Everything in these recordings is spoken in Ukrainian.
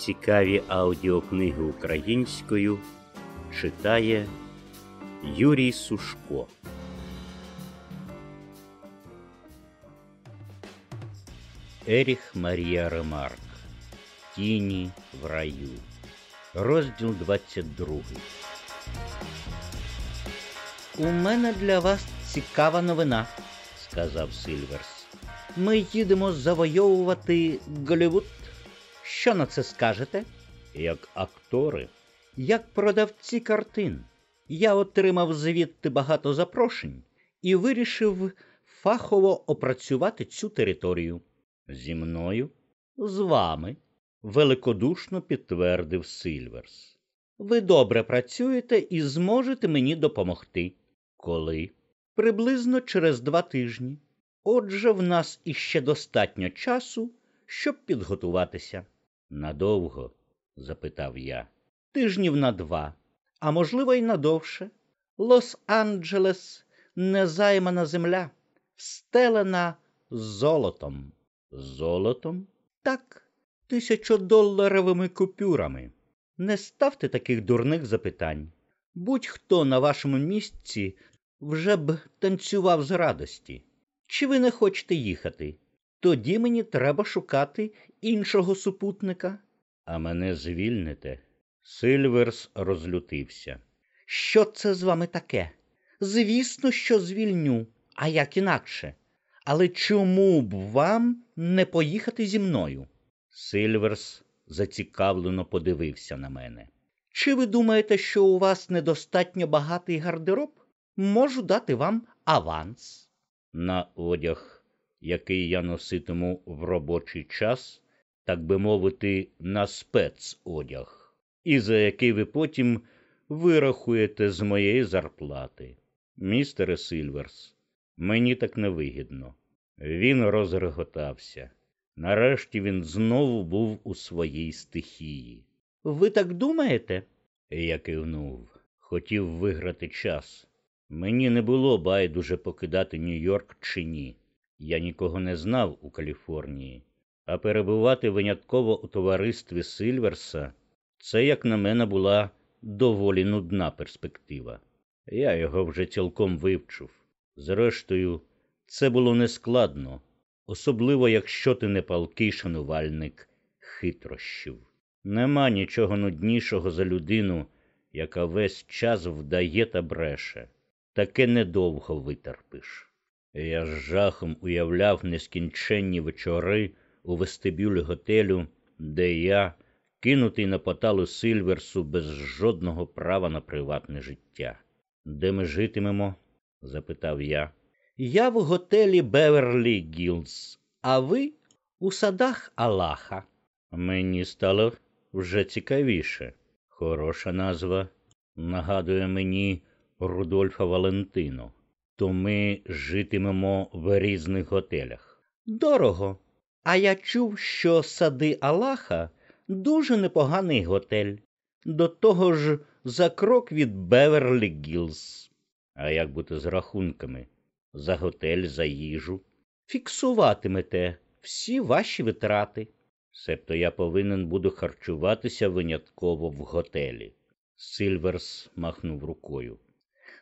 Цікаві аудіокниги українською читає Юрій Сушко. Еріх Марія Ремарк. Тіні в раю. Розділ 22. У мене для вас цікава новина, сказав Сильверс. Ми їдемо завойовувати Голлівуд. Що на це скажете? Як актори, Як продавці картин. Я отримав звідти багато запрошень і вирішив фахово опрацювати цю територію. зі мною З вами. великодушно підтвердив Сильверс. Ви добре працюєте і зможете мені допомогти. Коли? Приблизно через два тижні. Отже, в нас іще достатньо часу, щоб підготуватися. Надовго? запитав я. Тижнів на два, а можливо, й надовше. Лос-Анджелес незаймана земля, встелена золотом. Золотом? Так, тисячодоларовими купюрами. Не ставте таких дурних запитань. Будь-хто на вашому місці вже б танцював з радості. Чи ви не хочете їхати? Тоді мені треба шукати іншого супутника. А мене звільните? Сильверс розлютився. Що це з вами таке? Звісно, що звільню, а як інакше. Але чому б вам не поїхати зі мною? Сильверс зацікавлено подивився на мене. Чи ви думаєте, що у вас недостатньо багатий гардероб? Можу дати вам аванс. На одяг, який я носитиму в робочий час, так би мовити, на спецодяг, і за який ви потім вирахуєте з моєї зарплати. Містере Сильверс, мені так невигідно. Він розреготався. Нарешті він знову був у своїй стихії. Ви так думаєте? Я кивнув, хотів виграти час. Мені не було байдуже покидати Нью-Йорк чи ні. Я нікого не знав у Каліфорнії, а перебувати винятково у товаристві Сильверса це, як на мене, була доволі нудна перспектива. Я його вже цілком вивчив. Зрештою, це було нескладно, особливо якщо ти не палкий шанувальник хитрощів. Нема нічого нуднішого за людину, яка весь час вдає та бреше. Таке недовго витерпиш. Я з жахом уявляв нескінченні вечори у вестибюлі готелю, де я, кинутий на поталу Сильверсу без жодного права на приватне життя. Де ми житимемо? запитав я. Я в готелі Беверлі Гілз, а ви у садах Аллаха. Мені стало вже цікавіше. Хороша назва нагадує мені Рудольфа Валентино. То ми житимемо в різних готелях. Дорого. А я чув, що сади Аллаха дуже непоганий готель. До того ж, за крок від Беверлі Гілз. А як бути з рахунками? За готель, за їжу? Фіксуватимете всі ваші витрати. Себто я повинен буду харчуватися винятково в готелі. Сильверс махнув рукою.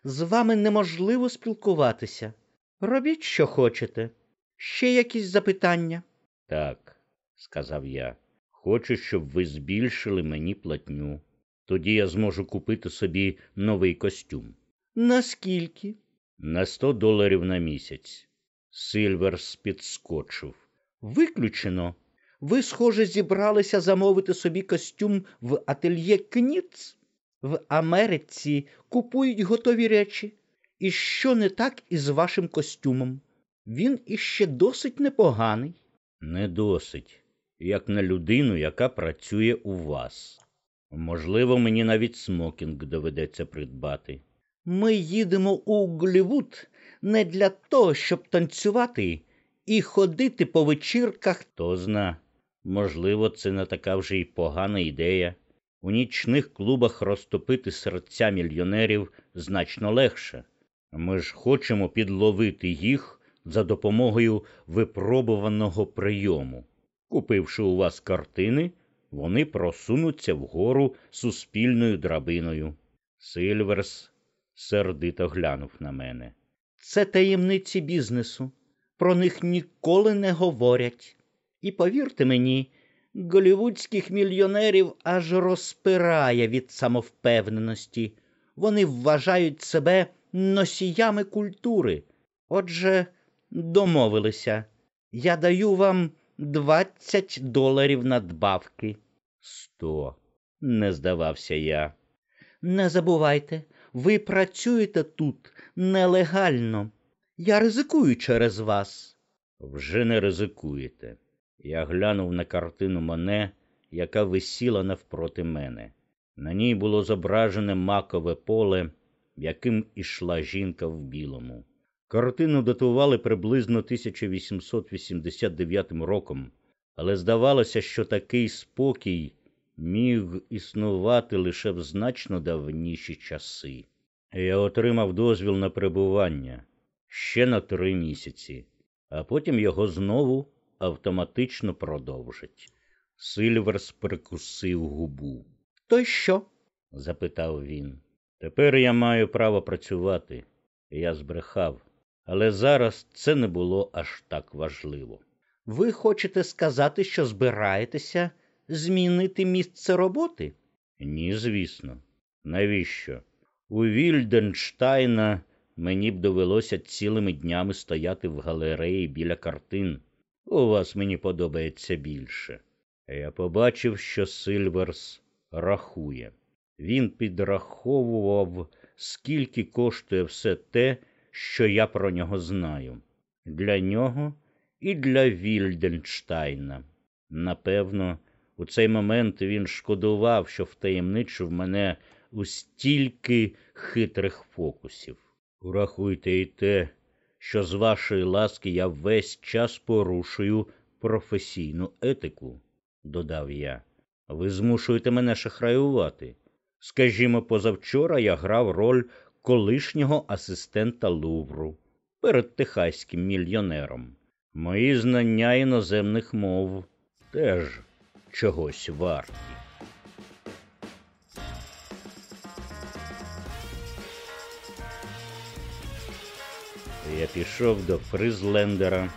З вами неможливо спілкуватися. Робіть, що хочете. Ще якісь запитання? Так, сказав я, хочу, щоб ви збільшили мені платню. Тоді я зможу купити собі новий костюм. Наскільки? На сто доларів на місяць. Сильверс підскочив. Виключено. Ви, схоже, зібралися замовити собі костюм в ательє Кніц? В Америці купують готові речі. І що не так із вашим костюмом? Він іще досить непоганий. Не досить, як на людину, яка працює у вас. Можливо, мені навіть смокінг доведеться придбати. Ми їдемо у Голлівуд не для того, щоб танцювати і ходити по вечірках. Хто зна, можливо, це не така вже й погана ідея. У нічних клубах розтопити серця мільйонерів значно легше. Ми ж хочемо підловити їх за допомогою випробуваного прийому. Купивши у вас картини, вони просунуться вгору суспільною драбиною. Сильверс сердито глянув на мене. Це таємниці бізнесу. Про них ніколи не говорять. І повірте мені, голівудських мільйонерів аж розпирає від самовпевненості. Вони вважають себе носіями культури. Отже, домовилися. Я даю вам двадцять доларів надбавки. Сто. Не здавався я. Не забувайте, ви працюєте тут нелегально. Я ризикую через вас. Вже не ризикуєте. Я глянув на картину Моне, яка висіла навпроти мене. На ній було зображене макове поле, яким ішла жінка в білому. Картину датували приблизно 1889 роком, але здавалося, що такий спокій міг існувати лише в значно давніші часи. Я отримав дозвіл на перебування ще на три місяці, а потім його знову автоматично продовжить. Сильверс прикусив губу. То що? запитав він. Тепер я маю право працювати. Я збрехав, але зараз це не було аж так важливо. Ви хочете сказати, що збираєтеся змінити місце роботи? Ні, звісно. Навіщо? У Вільденштайна мені б довелося цілими днями стояти в галереї біля картин. У вас мені подобається більше. Я побачив, що Сильверс рахує. Він підраховував, скільки коштує все те, що я про нього знаю. Для нього і для Вільденштайна. Напевно, у цей момент він шкодував, що втаємничив мене у стільки хитрих фокусів. Урахуйте і те, що з вашої ласки я весь час порушую професійну етику, додав я. Ви змушуєте мене шахраювати. Скажімо, позавчора я грав роль колишнього асистента Лувру перед техаським мільйонером. Мої знання іноземних мов теж чогось варті. Я пішов до Фризлендера,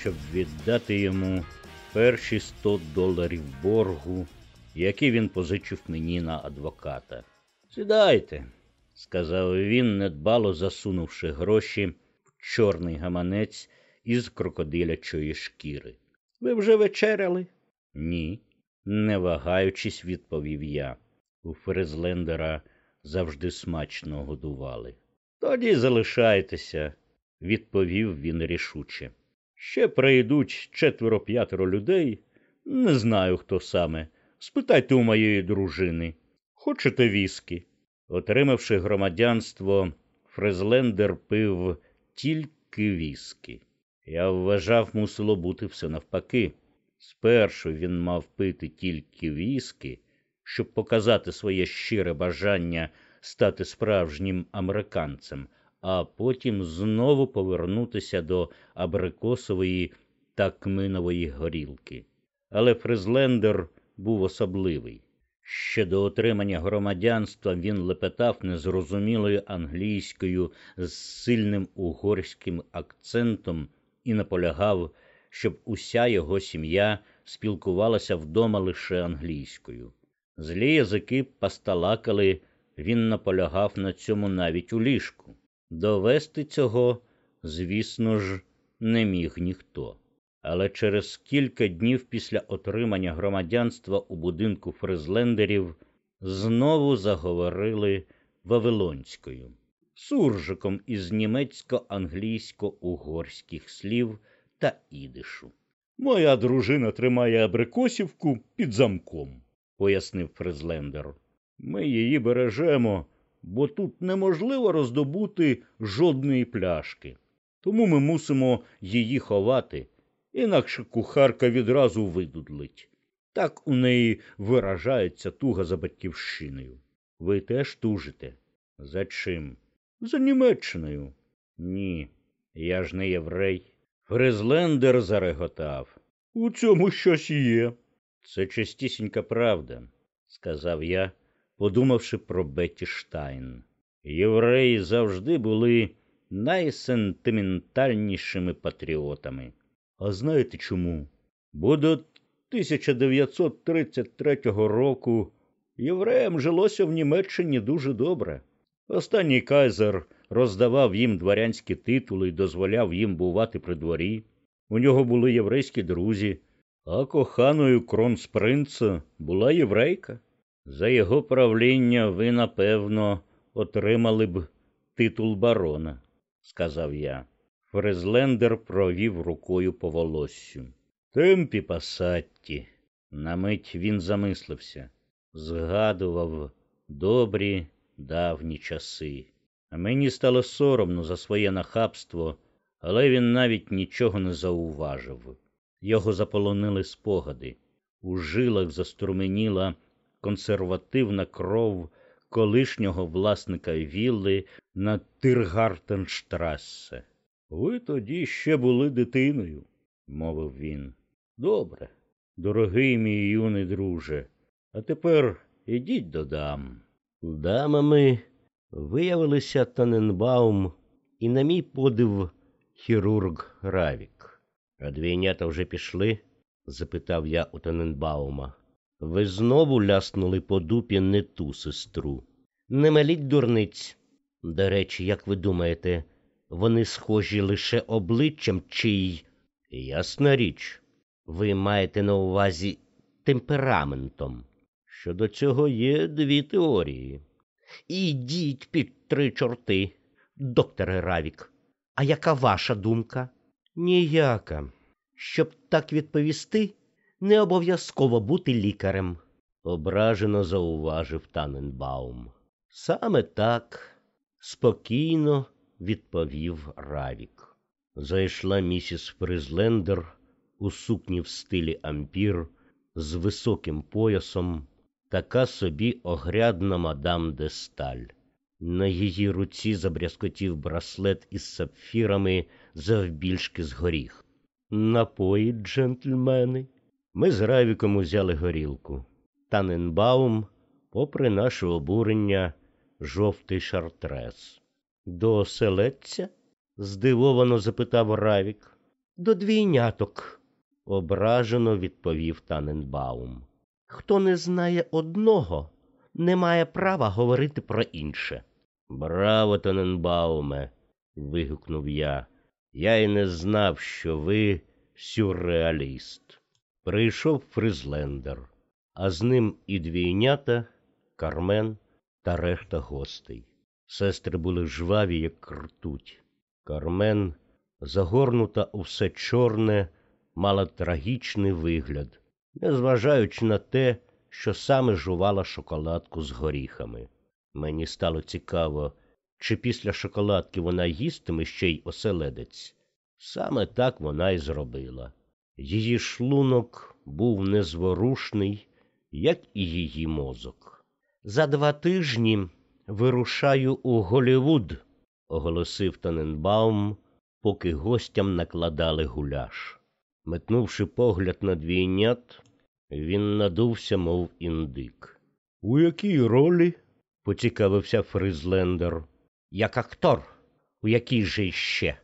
щоб віддати йому перші сто доларів боргу, які він позичив мені на адвоката. Сідайте, сказав він, недбало засунувши гроші в чорний гаманець із крокодилячої шкіри. Ви вже вечеряли? Ні, не вагаючись, відповів я. У Фризлендера завжди смачно годували. Тоді залишайтеся, відповів він рішуче. Ще прийдуть четверо-п'ятеро людей, не знаю, хто саме. Спитайте у моєї дружини. Хочете віскі? Отримавши громадянство, Фрезлендер пив тільки віскі. Я вважав, мусило бути все навпаки. Спершу він мав пити тільки віскі, щоб показати своє щире бажання стати справжнім американцем, а потім знову повернутися до абрикосової та кминової горілки. Але Фризлендер був особливий. Ще до отримання громадянства він лепетав незрозумілою англійською з сильним угорським акцентом і наполягав, щоб уся його сім'я спілкувалася вдома лише англійською. Злі язики пасталакали, він наполягав на цьому навіть у ліжку. Довести цього, звісно ж, не міг ніхто. Але через кілька днів після отримання громадянства у будинку Фризлендерів знову заговорили Вавилонською, суржиком із німецько-англійсько-угорських слів та ідишу. Моя дружина тримає абрикосівку під замком, пояснив Фризлендер. Ми її бережемо, бо тут неможливо роздобути жодної пляшки. Тому ми мусимо її ховати, інакше кухарка відразу видудлить. Так у неї виражається туга за батьківщиною. Ви теж тужите? За чим? За Німеччиною. Ні, я ж не єврей. Фризлендер зареготав. У цьому щось є. Це чистісінька правда, сказав я, подумавши про Бетті Штайн. Євреї завжди були найсентиментальнішими патріотами. А знаєте чому? Бо до 1933 року євреям жилося в Німеччині дуже добре. Останній кайзер роздавав їм дворянські титули і дозволяв їм бувати при дворі. У нього були єврейські друзі, а коханою кронспринца була єврейка. За його правління ви, напевно, отримали б титул барона, сказав я. Фрезлендер провів рукою по волоссю. Темпі пасатті. На мить він замислився, згадував добрі давні часи. Мені стало соромно за своє нахабство, але він навіть нічого не зауважив. Його заполонили спогади. У жилах заструменіла консервативна кров колишнього власника вілли на Тиргартенштрассе. Ви тоді ще були дитиною, мовив він. Добре, дорогий мій юний друже, а тепер ідіть до дам. Дамами виявилися Таненбаум і, на мій подив, хірург Равік. А двійнята вже пішли? запитав я у Таненбаума. Ви знову ляснули по дупі не ту сестру. Не маліть дурниць. До речі, як ви думаєте, вони схожі лише обличчям чи й. Ясна річ, ви маєте на увазі темпераментом. Щодо цього є дві теорії. Ідіть під три чорти, докторе Равік. А яка ваша думка? Ніяка. Щоб так відповісти, не обов'язково бути лікарем, ображено зауважив Таненбаум. Саме так спокійно відповів Равік. Зайшла місіс Фризлендер у сукні в стилі ампір з високим поясом, така собі огрядна мадам де сталь. На її руці забрязкотів браслет із сапфірами завбільшки з горіх. Напої, джентльмени. Ми з Равіком узяли горілку. Таненбаум, попри наше обурення, жовтий шартрес. До оселедця? здивовано запитав Равік. До двійняток, ображено відповів Таненбаум. Хто не знає одного, не має права говорити про інше. Браво, Таненбауме. вигукнув я. Я й не знав, що ви сюрреаліст. Прийшов Фризлендер, а з ним і двійнята, Кармен та решта гостей. Сестри були жваві, як ртуть. Кармен, загорнута у все чорне, мала трагічний вигляд, незважаючи на те, що саме жувала шоколадку з горіхами. Мені стало цікаво, чи після шоколадки вона їстиме ще й оселедець. Саме так вона й зробила. Її шлунок був незворушний, як і її мозок. За два тижні вирушаю у Голівуд, оголосив Таненбаум, поки гостям накладали гуляш. Метнувши погляд на двійнят, він надувся, мов індик. У якій ролі? поцікавився Фризлендер. Як актор, у якій же іще?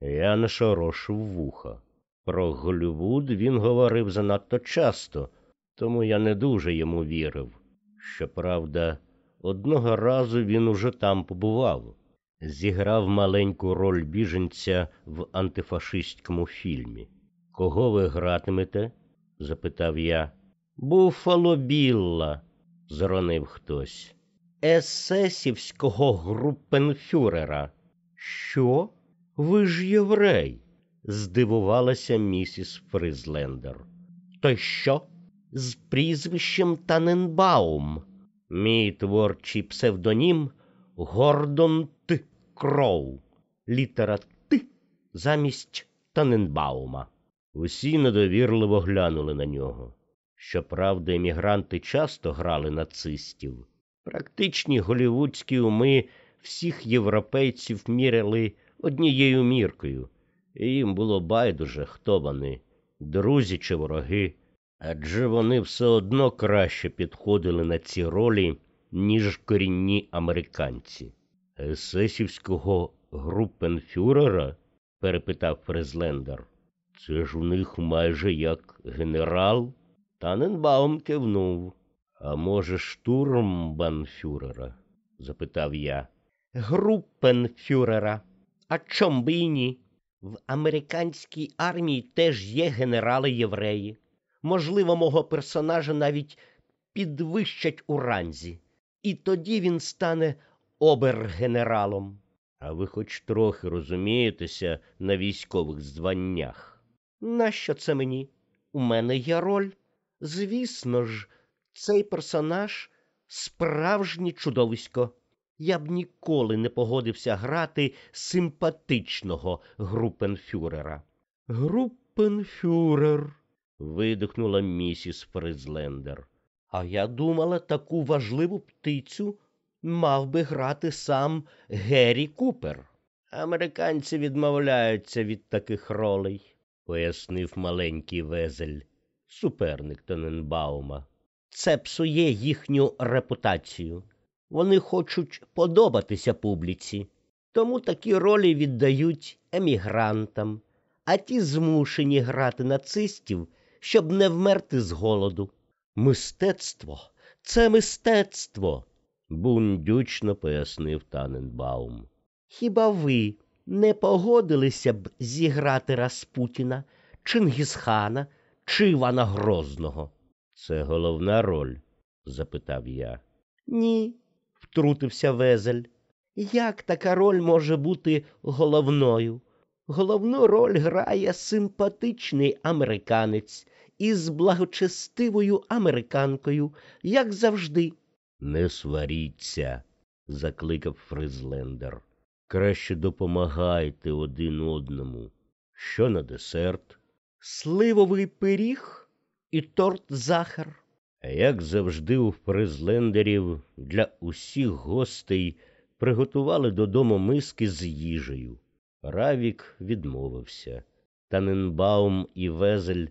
Я нашорошив вуха. Про Голлівуд він говорив занадто часто, тому я не дуже йому вірив. Щоправда, одного разу він уже там побував, зіграв маленьку роль біженця в антифашистському фільмі. Кого ви гратимете? запитав я. Буфало Білла, зронив хтось. Есесівського групенфюрера. Що? Ви ж єврей? Здивувалася місіс Фризлендер. То що? З прізвищем Таненбаум. Мій творчий псевдонім Гордон Т. Кроу. Літера Т замість Таненбаума. Усі недовірливо глянули на нього. Щоправда, емігранти часто грали нацистів. Практичні голівудські уми всіх європейців міряли однією міркою, і їм було байдуже, хто вони, друзі чи вороги. Адже вони все одно краще підходили на ці ролі, ніж корінні американці. Есесівського групенфюрера? перепитав Фрезлендер. Це ж у них майже як генерал. Таненбаум кивнув. А може, штурмбанфюрера? запитав я. Групенфюрера. А чом би і ні? В американській армії теж є генерали-євреї. Можливо, мого персонажа навіть підвищать у ранзі, і тоді він стане обергенералом. А ви хоч трохи розумієтеся на військових званнях? Нащо це мені? У мене є роль. Звісно ж, цей персонаж справжнє чудовисько. Я б ніколи не погодився грати симпатичного групенфюрера. Групенфюрер, видихнула місіс Фризлендер. А я думала, таку важливу птицю мав би грати сам Геррі Купер. Американці відмовляються від таких ролей, пояснив маленький везель, суперник Тоненбаума. Це псує їхню репутацію. Вони хочуть подобатися публіці, тому такі ролі віддають емігрантам, а ті змушені грати нацистів, щоб не вмерти з голоду. Мистецтво це мистецтво, бундючно пояснив Таненбаум. Хіба ви не погодилися б зіграти Распутіна, Чингісхана чи Івана Грозного? Це головна роль? запитав я. Ні, втрутився Везель. Як така роль може бути головною? Головну роль грає симпатичний американець із благочестивою американкою, як завжди. Не сваріться, закликав Фризлендер. Краще допомагайте один одному. Що на десерт? Сливовий пиріг і торт захар. Як завжди, у Фризлендерів для усіх гостей приготували додому миски з їжею. Равік відмовився. Таненбаум і Везель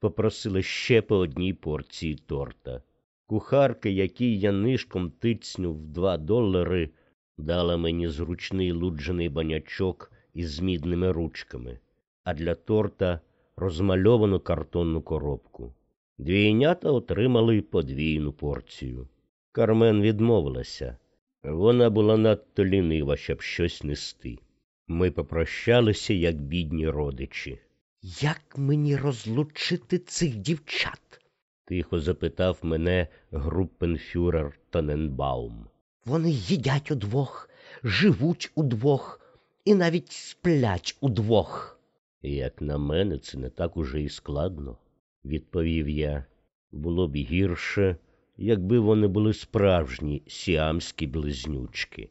попросили ще по одній порції торта. Кухарка, якій я нишком тицнув два долари, дала мені зручний луджений банячок із мідними ручками, а для торта розмальовану картонну коробку. Двійнята отримали подвійну порцію. Кармен відмовилася. Вона була надто лінива, щоб щось нести. Ми попрощалися, як бідні родичі. Як мені розлучити цих дівчат? тихо запитав мене групенфюрер Тоненбаум. Вони їдять удвох, живуть удвох і навіть сплять удвох. Як на мене, це не так уже і складно, відповів я. Було б гірше, якби вони були справжні сіамські близнючки.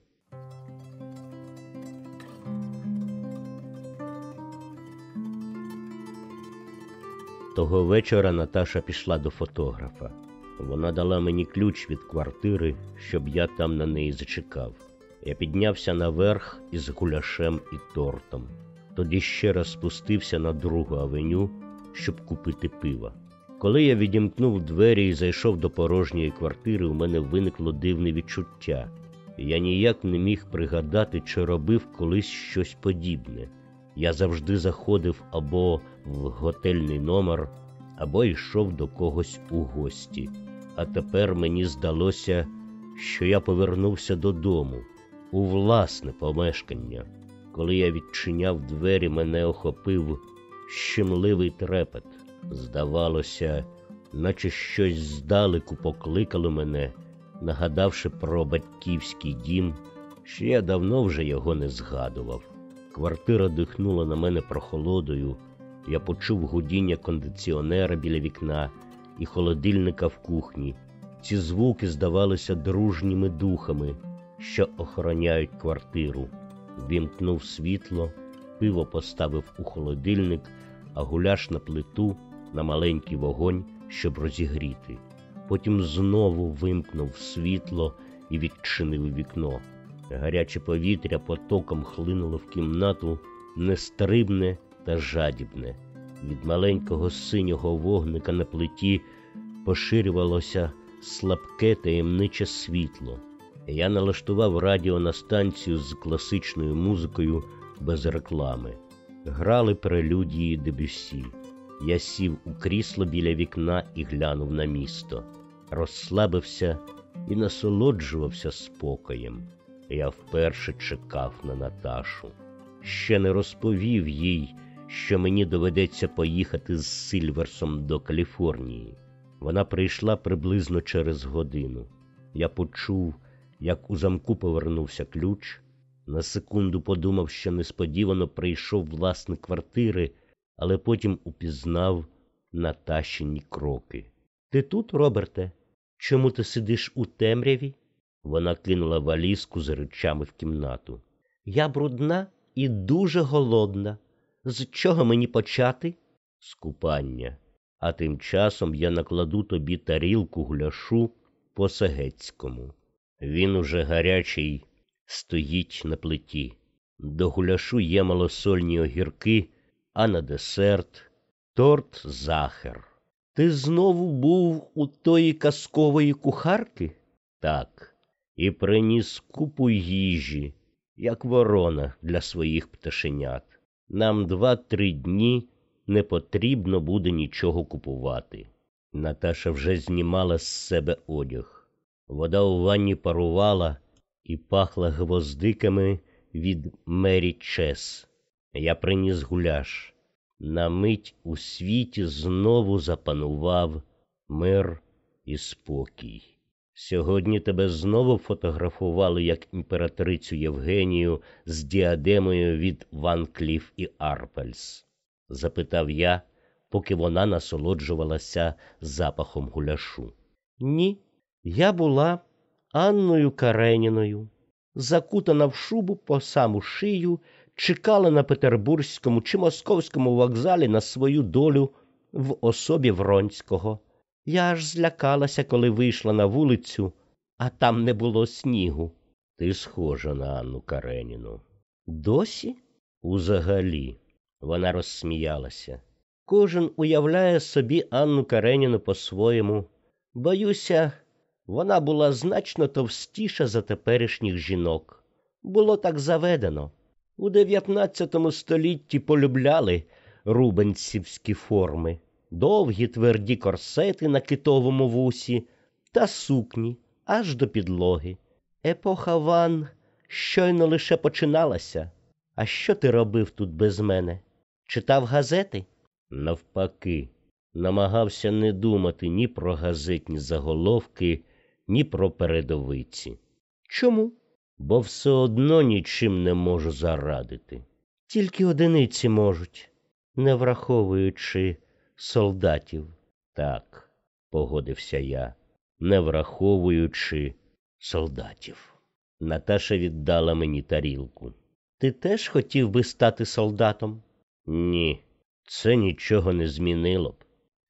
Того вечора Наташа пішла до фотографа. Вона дала мені ключ від квартири, щоб я там на неї зачекав. Я піднявся наверх із гуляшем і тортом. Тоді ще раз спустився на другу авеню, щоб купити пива. Коли я відімкнув двері і зайшов до порожньої квартири, у мене виникло дивне відчуття. Я ніяк не міг пригадати, чи робив колись щось подібне. Я завжди заходив або в готельний номер, або йшов до когось у гості. А тепер мені здалося, що я повернувся додому, у власне помешкання. Коли я відчиняв двері, мене охопив щемливий трепет. Здавалося, наче щось здалеку покликало мене, нагадавши про батьківський дім, що я давно вже його не згадував. Квартира дихнула на мене прохолодою, я почув гудіння кондиціонера біля вікна і холодильника в кухні. Ці звуки здавалися дружніми духами, що охороняють квартиру. Вімкнув світло, пиво поставив у холодильник, а гуляш на плиту на маленький вогонь, щоб розігріти. Потім знову вимкнув світло і відчинив вікно. Гаряче повітря потоком хлинуло в кімнату нестрибне та жадібне. Від маленького синього вогника на плиті поширювалося слабке таємниче світло. Я налаштував радіо на станцію з класичною музикою без реклами. Грали прелюдії дебюсі. Я сів у крісло біля вікна і глянув на місто, розслабився і насолоджувався спокоєм. Я вперше чекав на Наташу. Ще не розповів їй, що мені доведеться поїхати з Сильверсом до Каліфорнії. Вона прийшла приблизно через годину. Я почув, як у замку повернувся ключ. На секунду подумав, що несподівано прийшов власник квартири, але потім упізнав Наташині кроки. Ти тут, Роберте? Чому ти сидиш у темряві? Вона кинула валізку з речами в кімнату. Я брудна і дуже голодна. З чого мені почати? З купання. А тим часом я накладу тобі тарілку гуляшу по сагецькому. Він уже гарячий стоїть на плиті. До гуляшу є малосольні огірки, а на десерт торт захер. Ти знову був у тої казкової кухарки? Так, і приніс купу їжі, як ворона для своїх пташенят. Нам два-три дні не потрібно буде нічого купувати. Наташа вже знімала з себе одяг. Вода у ванні парувала і пахла гвоздиками від Мері Чес. Я приніс гуляш. На мить у світі знову запанував мир і спокій. Сьогодні тебе знову фотографували як імператрицю Євгенію з діадемою від Ван Кліф і Арпельс? запитав я, поки вона насолоджувалася запахом гуляшу. Ні, я була Анною Кареніною, закутана в шубу по саму шию, чекала на Петербурзькому чи московському вокзалі на свою долю в особі Вронського. Я аж злякалася, коли вийшла на вулицю, а там не було снігу. Ти схожа на Анну Кареніну. Досі? Узагалі, вона розсміялася. Кожен уявляє собі Анну Кареніну по-своєму. Боюся, вона була значно товстіша за теперішніх жінок. Було так заведено. У дев'ятнадцятому столітті полюбляли рубенцівські форми, довгі тверді корсети на китовому вусі та сукні аж до підлоги. Епоха ван щойно лише починалася. А що ти робив тут без мене? Читав газети? Навпаки, намагався не думати ні про газетні заголовки, ні про передовиці. Чому? Бо все одно нічим не можу зарадити. Тільки одиниці можуть, не враховуючи солдатів. Так, погодився я, не враховуючи солдатів. Наташа віддала мені тарілку. Ти теж хотів би стати солдатом? Ні, це нічого не змінило б.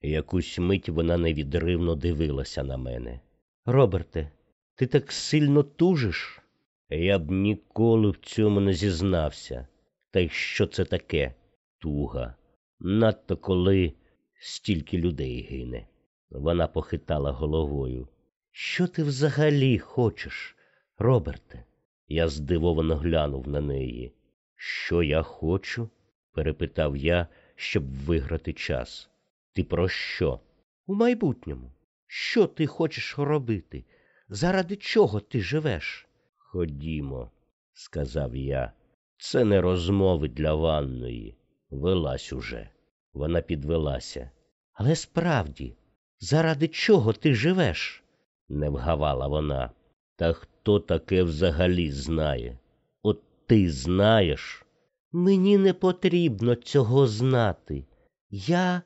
Якусь мить вона невідривно дивилася на мене. Роберте, ти так сильно тужиш? Я б ніколи в цьому не зізнався. Та й що це таке? Туга. Надто коли стільки людей гине. Вона похитала головою. Що ти взагалі хочеш, Роберте? Я здивовано глянув на неї. Що я хочу? перепитав я, щоб виграти час. Ти про що? У майбутньому. Що ти хочеш робити? Заради чого ти живеш? Ходімо, сказав я. Це не розмови для ванної. Велась уже. Вона підвелася. Але справді, заради чого ти живеш? не вгавала вона. Та хто таке взагалі знає? От ти знаєш? Мені не потрібно цього знати. Я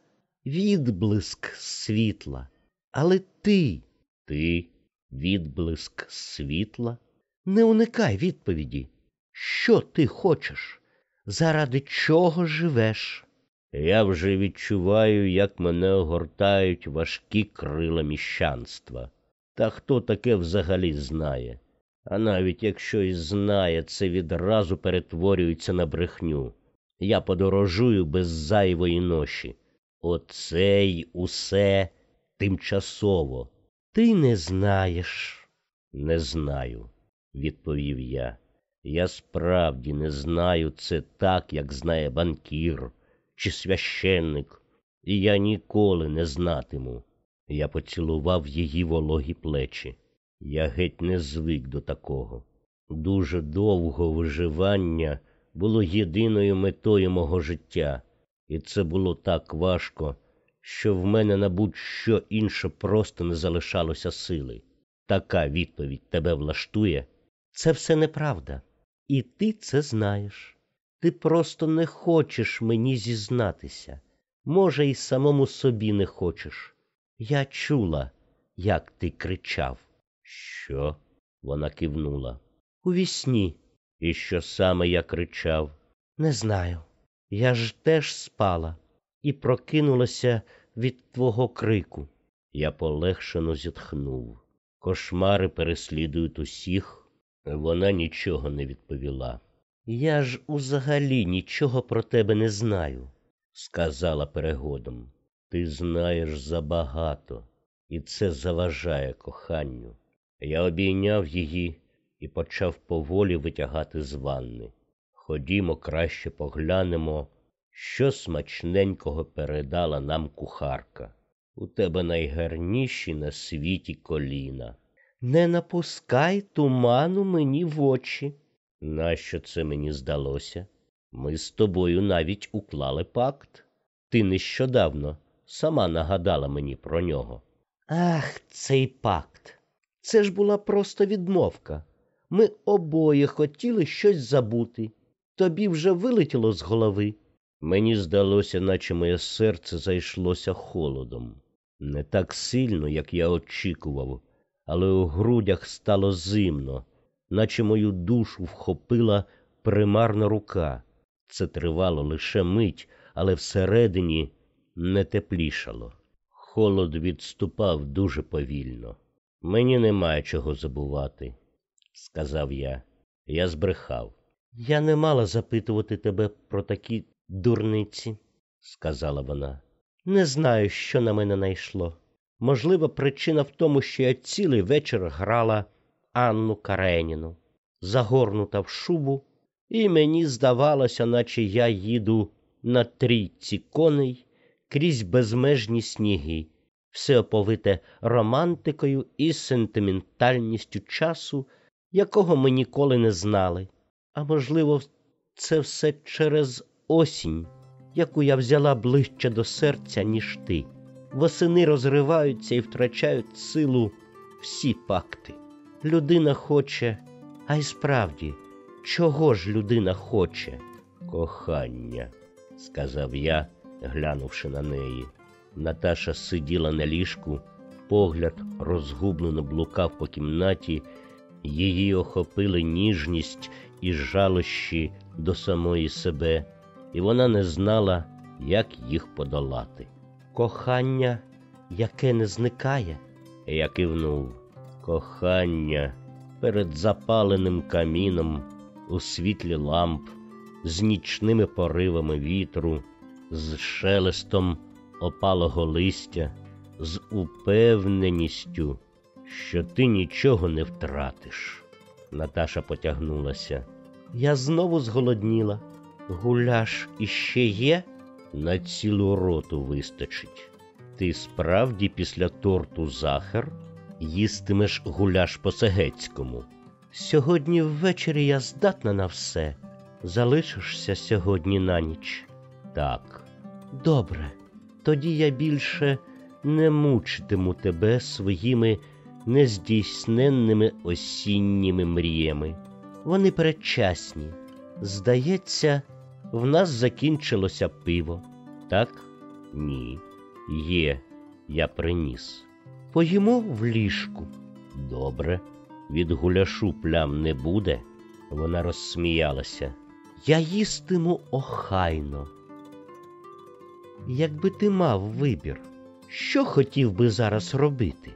відблиск світла. Але ти, ти відблиск світла? Не уникай відповіді. Що ти хочеш? Заради чого живеш? Я вже відчуваю, як мене огортають важкі крила міщанства. Та хто таке взагалі знає? А навіть якщо і знає, це відразу перетворюється на брехню. Я подорожую без зайвої ноші. Оце й усе тимчасово. Ти не знаєш. Не знаю, відповів я. Я справді не знаю це так, як знає банкір чи священник, і я ніколи не знатиму. Я поцілував її вологі плечі. Я геть не звик до такого. Дуже довго виживання було єдиною метою мого життя, і це було так важко, що в мене на будь-що інше просто не залишалося сили. Така відповідь тебе влаштує. Це все неправда, і ти це знаєш. Ти просто не хочеш мені зізнатися. Може, і самому собі не хочеш. Я чула, як ти кричав. Що? Вона кивнула. У вісні. І що саме я кричав? Не знаю. Я ж теж спала і прокинулася від твого крику. Я полегшено зітхнув. Кошмари переслідують усіх. Вона нічого не відповіла. Я ж узагалі нічого про тебе не знаю, сказала перегодом. Ти знаєш забагато, і це заважає коханню. Я обійняв її і почав поволі витягати з ванни. Ходімо, краще поглянемо, що смачненького передала нам кухарка. У тебе найгарніші на світі коліна. Не напускай туману мені в очі. Нащо це мені здалося? Ми з тобою навіть уклали пакт. Ти нещодавно сама нагадала мені про нього. Ах, цей пакт. Це ж була просто відмовка. Ми обоє хотіли щось забути. Тобі вже вилетіло з голови. Мені здалося, наче моє серце зайшлося холодом. Не так сильно, як я очікував, але у грудях стало зимно, наче мою душу вхопила примарна рука. Це тривало лише мить, але всередині не теплішало. Холод відступав дуже повільно. Мені немає чого забувати, сказав я. Я збрехав. Я не мала запитувати тебе про такі дурниці, сказала вона. Не знаю, що на мене найшло. Можливо, причина в тому, що я цілий вечір грала Анну Кареніну, загорнута в шубу, і мені здавалося, наче я їду на трійці коней крізь безмежні сніги, все оповите романтикою і сентиментальністю часу, якого ми ніколи не знали. А можливо, це все через осінь, яку я взяла ближче до серця, ніж ти. Восени розриваються і втрачають силу всі пакти. Людина хоче, а й справді, чого ж людина хоче? Кохання, сказав я, глянувши на неї. Наташа сиділа на ліжку, погляд розгублено блукав по кімнаті, її охопили ніжність і жалощі до самої себе, і вона не знала, як їх подолати. Кохання, яке не зникає, я кивнув. Кохання перед запаленим каміном у світлі ламп, з нічними поривами вітру, з шелестом опалого листя, з упевненістю, що ти нічого не втратиш. Наташа потягнулася. Я знову зголодніла. Гуляш іще є? На цілу роту вистачить. Ти справді після торту захар їстимеш гуляш по сегецькому. Сьогодні ввечері я здатна на все. Залишишся сьогодні на ніч. Так. Добре. Тоді я більше не мучитиму тебе своїми нездійсненними осінніми мріями. Вони передчасні. Здається, в нас закінчилося пиво. Так? Ні. Є, я приніс. Поїмо в ліжку. Добре. Від гуляшу плям не буде. Вона розсміялася. Я їстиму охайно. Якби ти мав вибір, що хотів би зараз робити?